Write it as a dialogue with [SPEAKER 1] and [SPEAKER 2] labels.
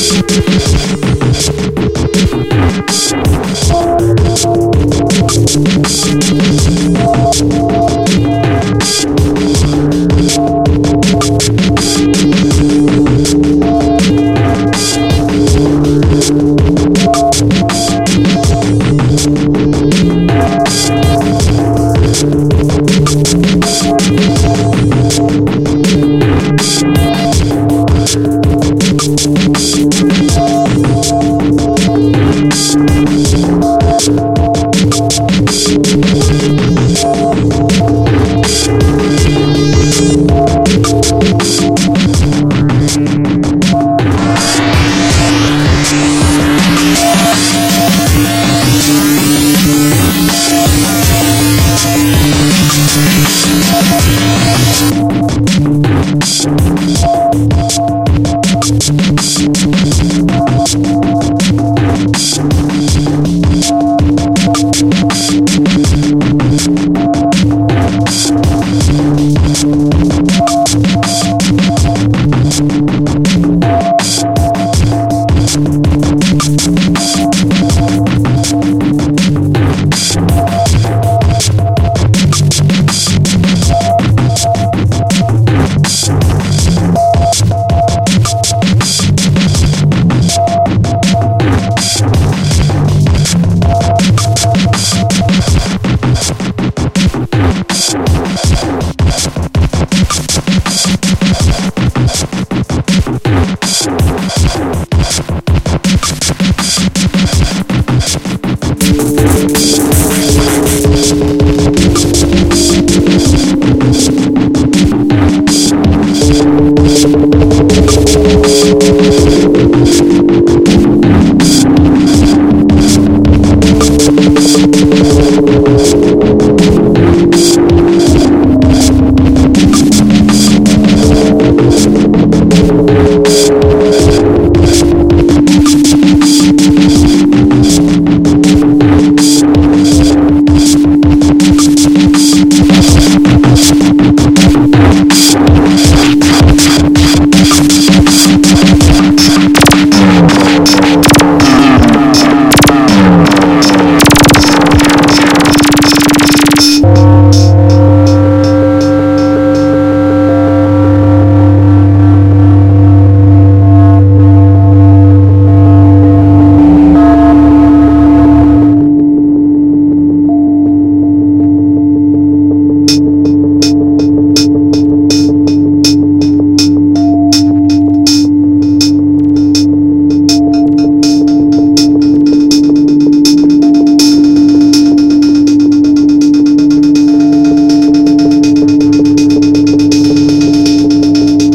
[SPEAKER 1] Música